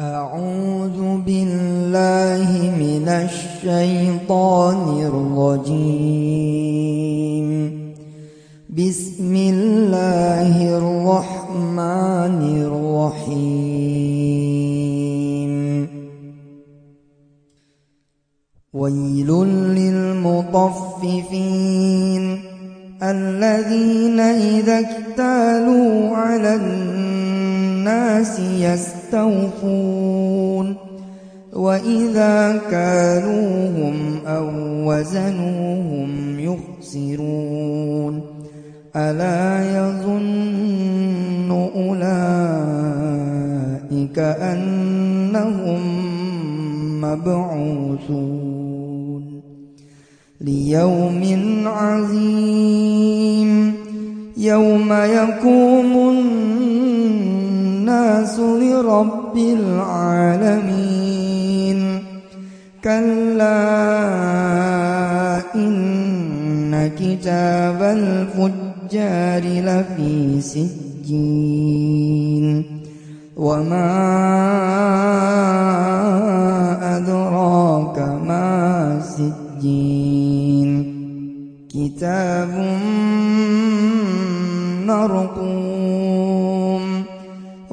أعوذ بالله من الشيطان الرجيم. بسم الله الرحمن الرحيم. ويل للمطففين الذين إذا اكتالوا على الناس يستوفون وإذا كالوهم أو وزنوهم يخسرون ألا يظن أولئك أنهم مبعوثون ليوم عظيم يوم يقوم لرب العالمين. كلا إن كتاب الفجار لفي سجين. وما أدراك ما سجين. كتاب مرقوم.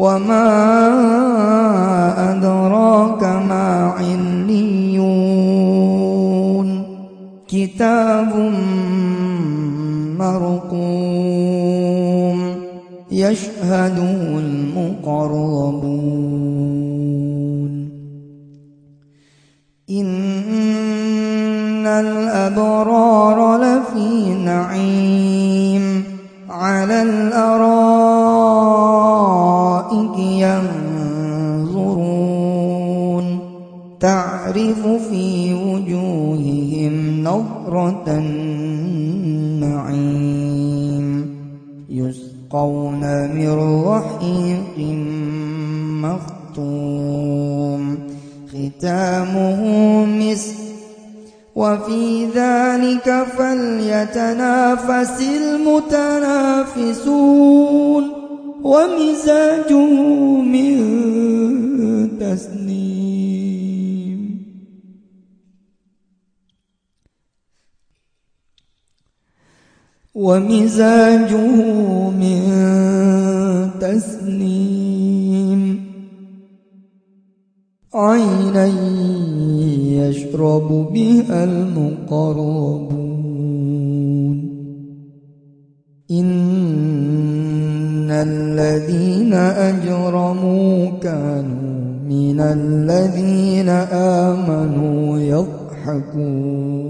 وما أدراك ما عليون كتاب مرقوم يشهده المقربون إن الأبرار لفي نعيم وجوههم نظرة النعيم. يسقون من رحيق مختوم. ختامه مسك. وفي ذلك فليتنافس المتنافسون. ومزاجه من ومزاجه من تسنيم عينا يشرب بها المقربون. إن الذين أجرموا كانوا من الذين آمنوا يضحكون.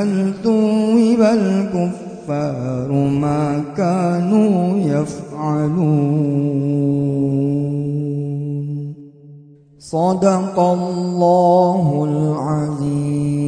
هل ثوب الكفار ما كانوا يفعلون. صدق الله العظيم.